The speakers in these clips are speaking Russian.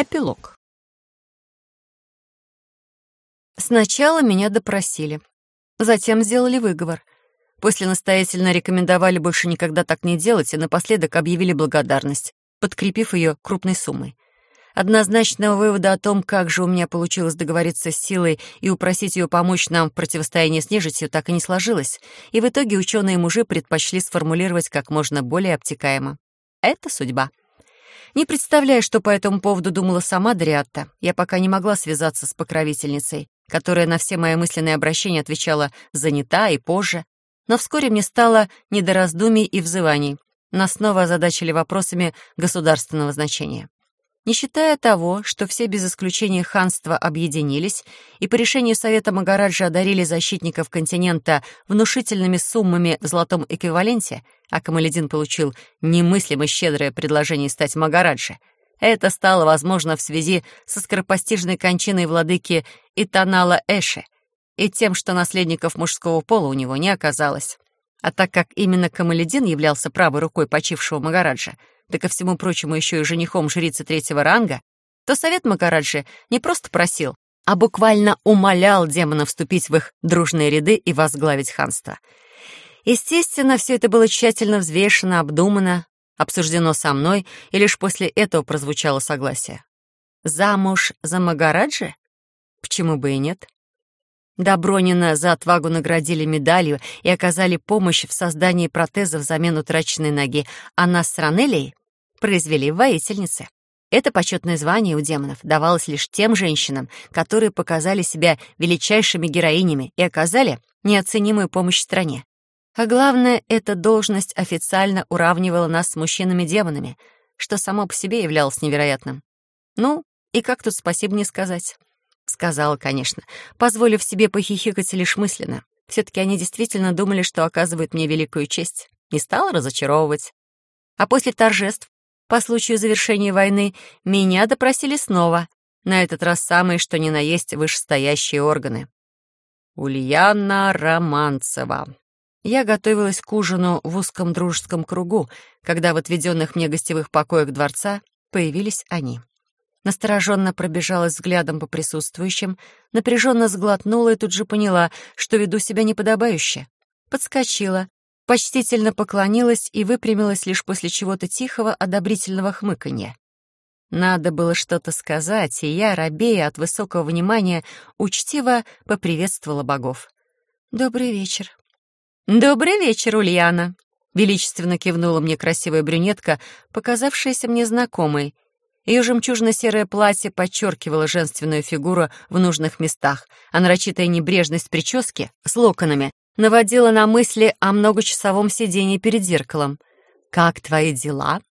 Эпилог. Сначала меня допросили. Затем сделали выговор. После настоятельно рекомендовали больше никогда так не делать и напоследок объявили благодарность, подкрепив ее крупной суммой. Однозначного вывода о том, как же у меня получилось договориться с силой и упросить ее помочь нам в противостоянии с нежитью, так и не сложилось, и в итоге ученые-мужи предпочли сформулировать как можно более обтекаемо. Это судьба. Не представляю, что по этому поводу думала сама Дриатта. Я пока не могла связаться с покровительницей, которая на все мои мысленные обращения отвечала «занята» и «позже». Но вскоре мне стало не до раздумий и взываний. Нас снова озадачили вопросами государственного значения. Не считая того, что все без исключения ханства объединились и по решению Совета Магараджа одарили защитников континента внушительными суммами в золотом эквиваленте, а Камаледин получил немыслимо щедрое предложение стать Магараджа, это стало возможно в связи со скоропостижной кончиной владыки Итанала Эши и тем, что наследников мужского пола у него не оказалось. А так как именно Камаледин являлся правой рукой почившего Магараджа, да ко всему прочему еще и женихом жрицы третьего ранга, то совет Макараджи не просто просил, а буквально умолял демона вступить в их дружные ряды и возглавить ханство. Естественно, все это было тщательно взвешено, обдумано, обсуждено со мной, и лишь после этого прозвучало согласие. Замуж за Магараджи? Почему бы и нет? Добронина за отвагу наградили медалью и оказали помощь в создании протеза взамен утраченной ноги, а нас с Ранелией произвели воительницы. Это почетное звание у демонов давалось лишь тем женщинам, которые показали себя величайшими героинями и оказали неоценимую помощь стране. А главное, эта должность официально уравнивала нас с мужчинами-демонами, что само по себе являлось невероятным. Ну, и как тут спасибо не сказать? Сказала, конечно, позволив себе похихикать лишь мысленно. Все-таки они действительно думали, что оказывают мне великую честь. Не стала разочаровывать. А после торжеств по случаю завершения войны меня допросили снова, на этот раз самые что ни на есть вышестоящие органы. Ульяна Романцева. Я готовилась к ужину в узком дружеском кругу, когда в отведенных мне гостевых покоях дворца появились они. Настороженно пробежалась взглядом по присутствующим, напряженно сглотнула и тут же поняла, что веду себя неподобающе. Подскочила, почтительно поклонилась и выпрямилась лишь после чего-то тихого, одобрительного хмыканья. Надо было что-то сказать, и я, рабея от высокого внимания, учтиво поприветствовала богов. «Добрый вечер». «Добрый вечер, Ульяна», — величественно кивнула мне красивая брюнетка, показавшаяся мне знакомой. Ее жемчужно-серое платье подчеркивало женственную фигуру в нужных местах, а нарочитая небрежность прически с локонами наводила на мысли о многочасовом сидении перед зеркалом. «Как твои дела?»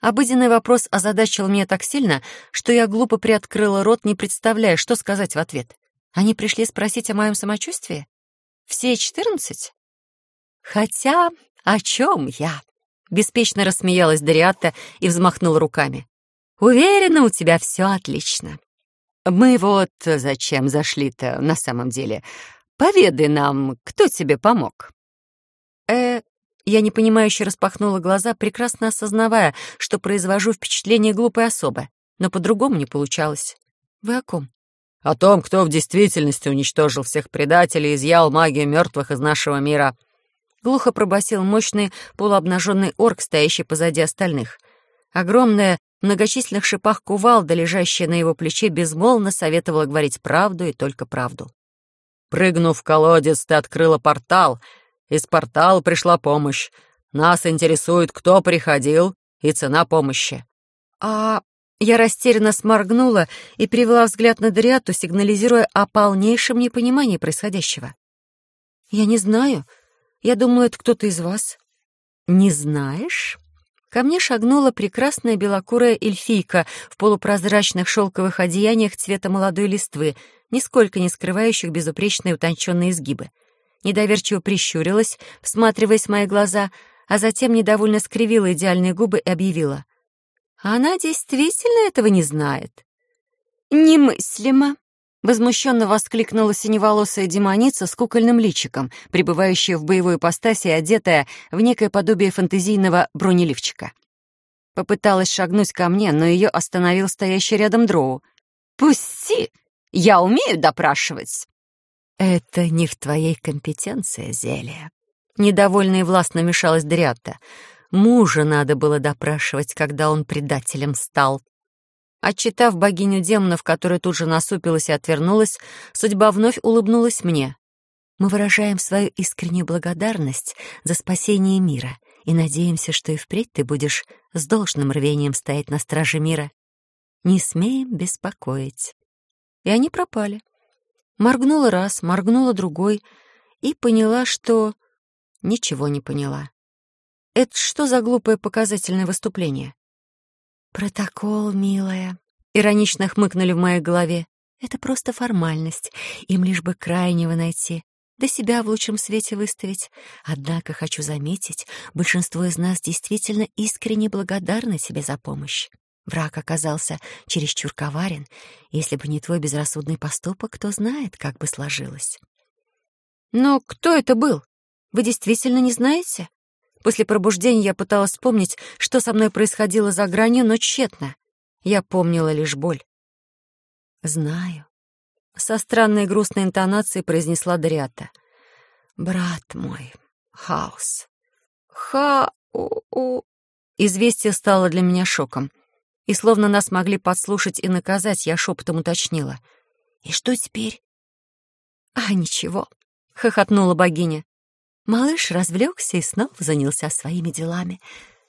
Обыденный вопрос озадачил меня так сильно, что я глупо приоткрыла рот, не представляя, что сказать в ответ. Они пришли спросить о моем самочувствии? Все четырнадцать? Хотя о чем я? Беспечно рассмеялась Дариатта и взмахнула руками. Уверена, у тебя все отлично. Мы вот зачем зашли-то на самом деле? Поведай нам, кто тебе помог?» «Э...» Я непонимающе распахнула глаза, прекрасно осознавая, что произвожу впечатление глупой особы, но по-другому не получалось. «Вы о ком?» «О том, кто в действительности уничтожил всех предателей и изъял магию мертвых из нашего мира». Глухо пробасил мощный полуобнаженный орк, стоящий позади остальных. Огромная, в многочисленных шипах кувалда, лежащая на его плече, безмолвно советовала говорить правду и только правду. Прыгнув в колодец, ты открыла портал. Из портала пришла помощь. Нас интересует, кто приходил и цена помощи». «А...» Я растерянно сморгнула и перевела взгляд на Дориату, сигнализируя о полнейшем непонимании происходящего. «Я не знаю. Я думаю, это кто-то из вас». «Не знаешь?» Ко мне шагнула прекрасная белокурая эльфийка в полупрозрачных шелковых одеяниях цвета молодой листвы, нисколько не скрывающих безупречные утонченные изгибы. Недоверчиво прищурилась, всматриваясь в мои глаза, а затем недовольно скривила идеальные губы и объявила. «Она действительно этого не знает». «Немыслимо!» — возмущенно воскликнула синеволосая демоница с кукольным личиком, пребывающая в боевой ипостаси и одетая в некое подобие фантазийного бронеливчика. Попыталась шагнуть ко мне, но ее остановил стоящий рядом дроу. «Пусти! Я умею допрашивать!» «Это не в твоей компетенции, Зелия». Недовольно и властно мешалась Дриатта. Мужа надо было допрашивать, когда он предателем стал. Отчитав богиню демонов, которая тут же насупилась и отвернулась, судьба вновь улыбнулась мне. «Мы выражаем свою искреннюю благодарность за спасение мира и надеемся, что и впредь ты будешь с должным рвением стоять на страже мира. Не смеем беспокоить». И они пропали. Моргнула раз, моргнула другой и поняла, что... Ничего не поняла. Это что за глупое показательное выступление? «Протокол, милая», — иронично хмыкнули в моей голове. «Это просто формальность. Им лишь бы крайнего найти, да себя в лучшем свете выставить. Однако, хочу заметить, большинство из нас действительно искренне благодарны тебе за помощь. Враг оказался чересчур коварен. Если бы не твой безрассудный поступок, кто знает, как бы сложилось». «Но кто это был? Вы действительно не знаете?» После пробуждения я пыталась вспомнить, что со мной происходило за гранью, но тщетно. Я помнила лишь боль. «Знаю», — со странной грустной интонацией произнесла Дариата. «Брат мой, хаос». «Ха-у-у...» Известие стало для меня шоком. И словно нас могли подслушать и наказать, я шепотом уточнила. «И что теперь?» «А, ничего», — хохотнула богиня. Малыш развлекся и снова занялся своими делами.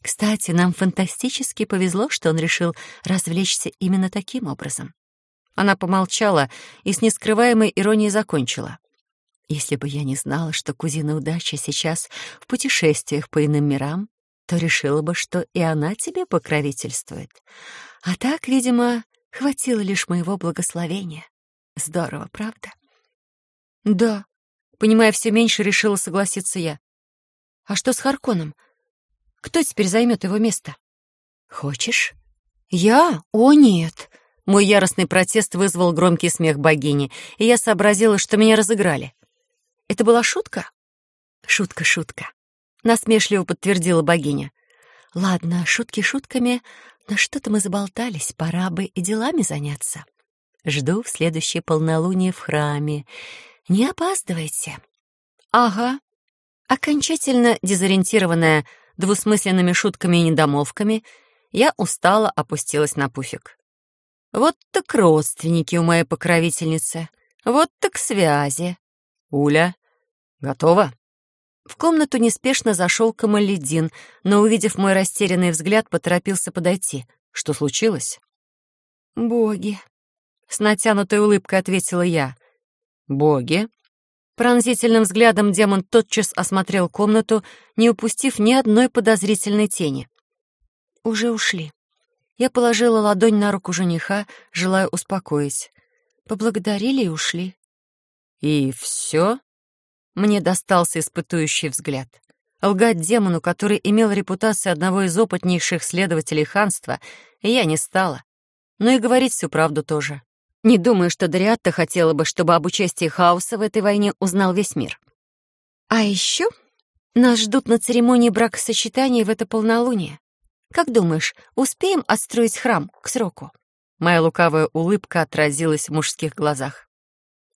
Кстати, нам фантастически повезло, что он решил развлечься именно таким образом. Она помолчала и с нескрываемой иронией закончила. Если бы я не знала, что кузина удачи сейчас в путешествиях по иным мирам, то решила бы, что и она тебе покровительствует. А так, видимо, хватило лишь моего благословения. Здорово, правда? Да, Понимая все меньше, решила согласиться я. «А что с Харконом? Кто теперь займет его место?» «Хочешь?» «Я? О, нет!» Мой яростный протест вызвал громкий смех богини, и я сообразила, что меня разыграли. «Это была шутка?» «Шутка, шутка», — насмешливо подтвердила богиня. «Ладно, шутки шутками, но что-то мы заболтались, пора бы и делами заняться. Жду в следующее полнолуние в храме. Не опаздывайте. Ага. Окончательно дезориентированная двусмысленными шутками и недомолвками, я устало опустилась на пуфик. Вот так родственники у моей покровительницы. Вот так связи. Уля, готова? В комнату неспешно зашел Камаледин, но, увидев мой растерянный взгляд, поторопился подойти. Что случилось? «Боги!» — с натянутой улыбкой ответила я. «Боги?» Пронзительным взглядом демон тотчас осмотрел комнату, не упустив ни одной подозрительной тени. «Уже ушли». Я положила ладонь на руку жениха, желая успокоить. Поблагодарили и ушли. «И все?» Мне достался испытующий взгляд. Лгать демону, который имел репутацию одного из опытнейших следователей ханства, я не стала. Но и говорить всю правду тоже. Не думаю, что Дариатта хотела бы, чтобы об участии хаоса в этой войне узнал весь мир. А еще нас ждут на церемонии бракосочетания в это полнолуние. Как думаешь, успеем отстроить храм к сроку? Моя лукавая улыбка отразилась в мужских глазах.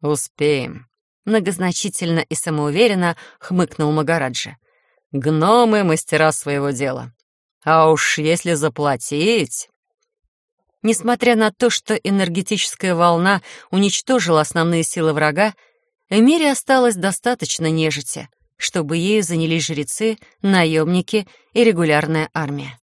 «Успеем», — многозначительно и самоуверенно хмыкнул Магараджа. «Гномы — мастера своего дела. А уж если заплатить...» Несмотря на то, что энергетическая волна уничтожила основные силы врага, в мире осталось достаточно нежити, чтобы ею занялись жрецы, наемники и регулярная армия.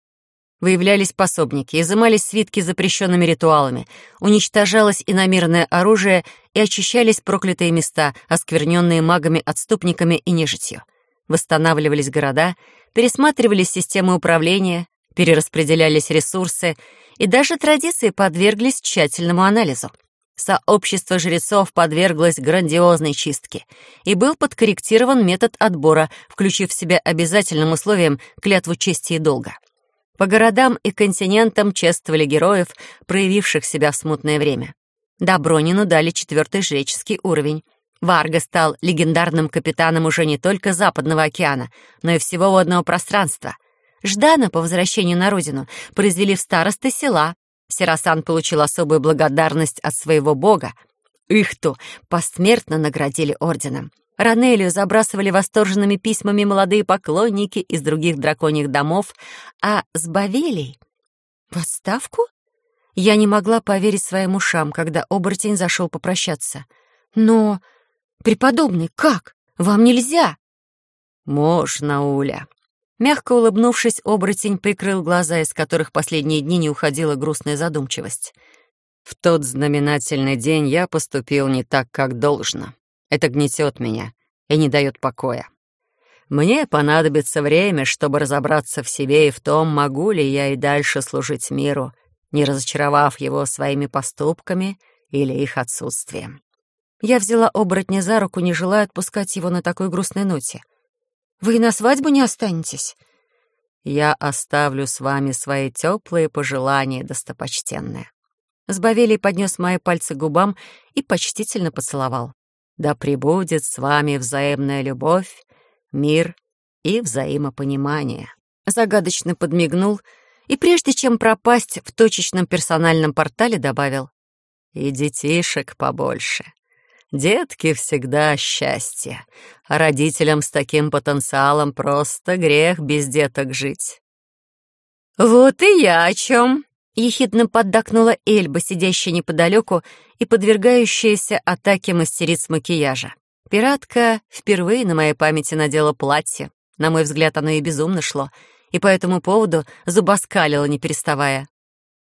Выявлялись пособники, изымались свитки с запрещенными ритуалами, уничтожалось иномирное оружие и очищались проклятые места, оскверненные магами-отступниками и нежитью. Восстанавливались города, пересматривались системы управления, перераспределялись ресурсы — и даже традиции подверглись тщательному анализу. Сообщество жрецов подверглось грандиозной чистке, и был подкорректирован метод отбора, включив в себя обязательным условием клятву чести и долга. По городам и континентам чествовали героев, проявивших себя в смутное время. Добронину дали четвертый жреческий уровень. Варга стал легендарным капитаном уже не только Западного океана, но и всего водного пространства. Ждана по возвращению на родину произвели в старосты села. Серасан получил особую благодарность от своего бога. Ихту посмертно наградили орденом. Ранелию забрасывали восторженными письмами молодые поклонники из других драконьих домов, а с Бавелей... В отставку? Я не могла поверить своим ушам, когда оборотень зашел попрощаться. Но, преподобный, как? Вам нельзя? Можно, Уля. Мягко улыбнувшись, оборотень прикрыл глаза, из которых последние дни не уходила грустная задумчивость. В тот знаменательный день я поступил не так, как должно. Это гнетет меня и не дает покоя. Мне понадобится время, чтобы разобраться в себе и в том, могу ли я и дальше служить миру, не разочаровав его своими поступками или их отсутствием. Я взяла оборотня за руку, не желая отпускать его на такой грустной ноте. «Вы и на свадьбу не останетесь?» «Я оставлю с вами свои теплые пожелания, достопочтенные». Сбавелий поднес мои пальцы к губам и почтительно поцеловал. «Да пребудет с вами взаимная любовь, мир и взаимопонимание». Загадочно подмигнул и прежде чем пропасть в точечном персональном портале, добавил «И детишек побольше». Детки всегда счастье, а родителям с таким потенциалом просто грех без деток жить. «Вот и я о чем!» — ехидно поддакнула Эльба, сидящая неподалеку и подвергающаяся атаке мастериц макияжа. Пиратка впервые на моей памяти надела платье. На мой взгляд, оно ей безумно шло, и по этому поводу зубоскалила, не переставая.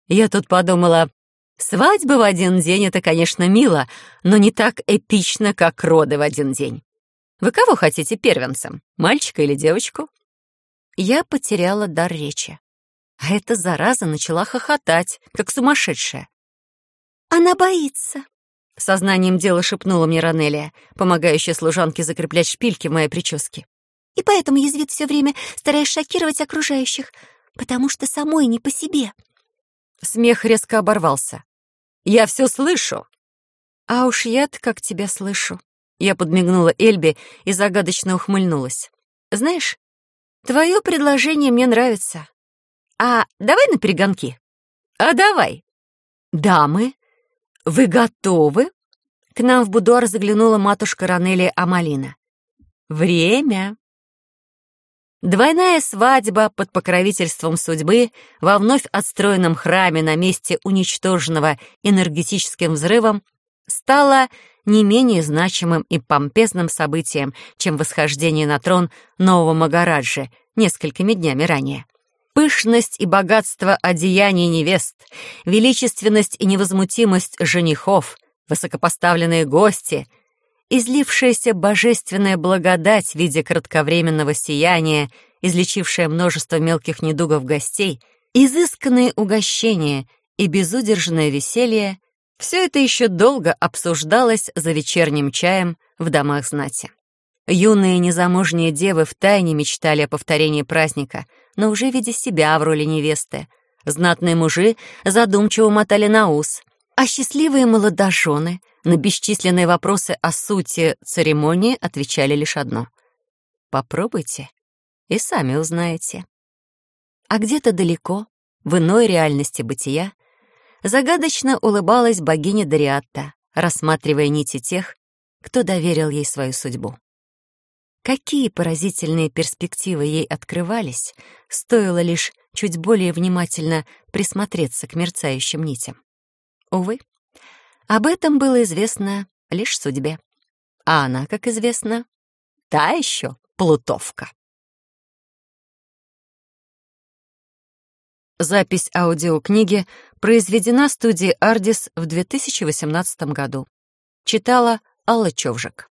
Я тут подумала, свадьба в один день — это, конечно, мило, но не так эпично, как роды в один день. Вы кого хотите первенцем, мальчика или девочку? Я потеряла дар речи. А эта зараза начала хохотать, как сумасшедшая. «Она боится», Сознанием дела шепнула мне Ранелия, помогающая служанке закреплять шпильки в моей прическе. «И поэтому язвит все время, стараясь шокировать окружающих, потому что самой не по себе». Смех резко оборвался. «Я все слышу!» «А уж я-то как тебя слышу!» Я подмигнула Эльбе и загадочно ухмыльнулась. «Знаешь, твое предложение мне нравится. А давай на перегонки?» «А давай!» «Дамы, «Вы готовы?» К нам в будуар заглянула матушка Ранелия Амалина. «Время!» Двойная свадьба под покровительством судьбы во вновь отстроенном храме на месте уничтоженного энергетическим взрывом стала не менее значимым и помпезным событием, чем восхождение на трон нового Магараджи несколькими днями ранее. Пышность и богатство одеяний невест, величественность и невозмутимость женихов, высокопоставленные гости, излившаяся божественная благодать в виде кратковременного сияния, излечившая множество мелких недугов гостей, изысканные угощения и безудержное веселье — все это еще долго обсуждалось за вечерним чаем в домах знати. Юные незамужние девы втайне мечтали о повторении праздника — но уже видя себя в роли невесты. Знатные мужи задумчиво мотали на ус, а счастливые молодожены на бесчисленные вопросы о сути церемонии отвечали лишь одно. «Попробуйте, и сами узнаете». А где-то далеко, в иной реальности бытия, загадочно улыбалась богиня Дариатта, рассматривая нити тех, кто доверил ей свою судьбу. Какие поразительные перспективы ей открывались, стоило лишь чуть более внимательно присмотреться к мерцающим нитям. Увы, об этом было известно лишь судьбе. А она, как известно, та еще плутовка. Запись аудиокниги произведена студией «Ардис» в 2018 году. Читала Алла Човжик.